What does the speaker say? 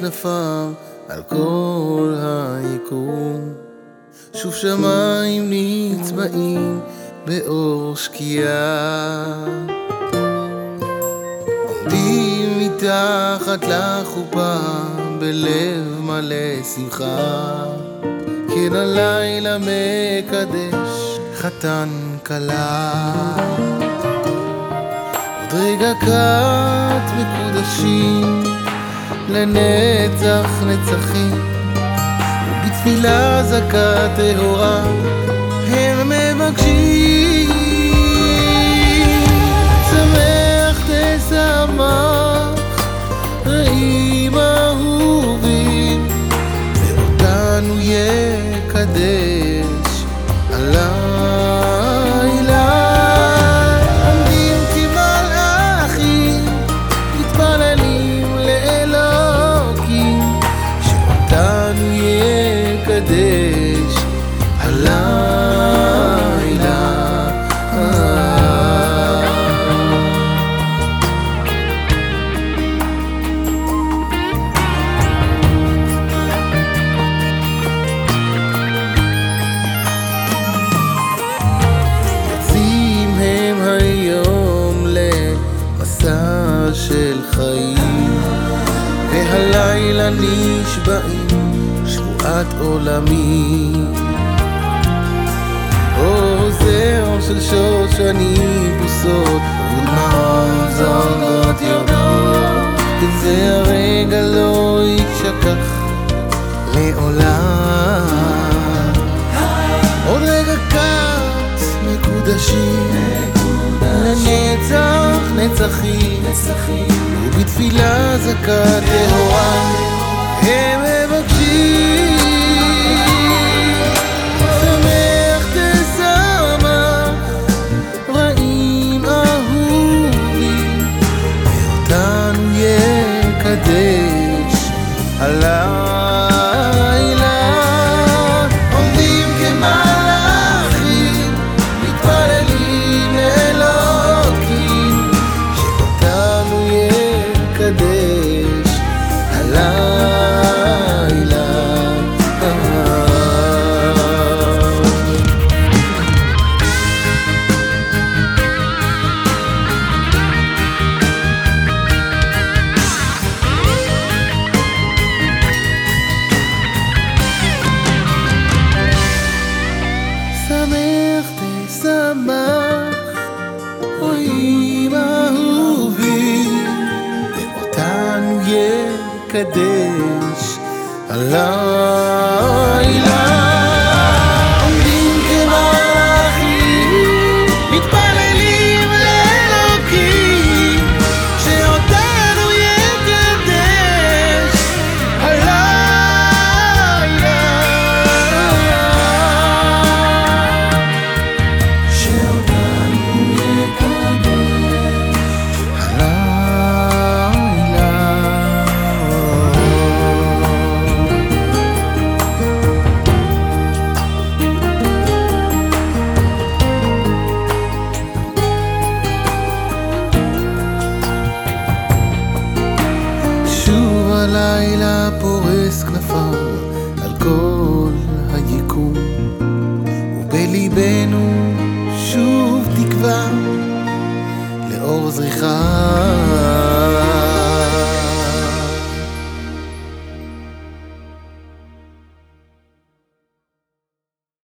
כנפיו על כל היקום. שוב שמיים נצבעים באור שקיעה. עומדים מתחת לחופה בלב מלא שמחה. כן הלילה מקדש חתן כלה. עוד רגע קט מקודשים לנצח נצחים. ובתפילה זכה טהורה הם מבקשים של חיים. והלילה נשבעים שבועת עולמי או זרע של שושני בוסות ודמעות זונות יורדות. וזה הרגע לא יישכח לעולם. עוד רגע קט מקודשים לנצח נצחים ובתפילה זכה טהורה תשמח, רואים אהובים, ואותנו יקדש הלילה. פורס כנפיו על כל היקום ובליבנו שוב תקווה לאור זריחה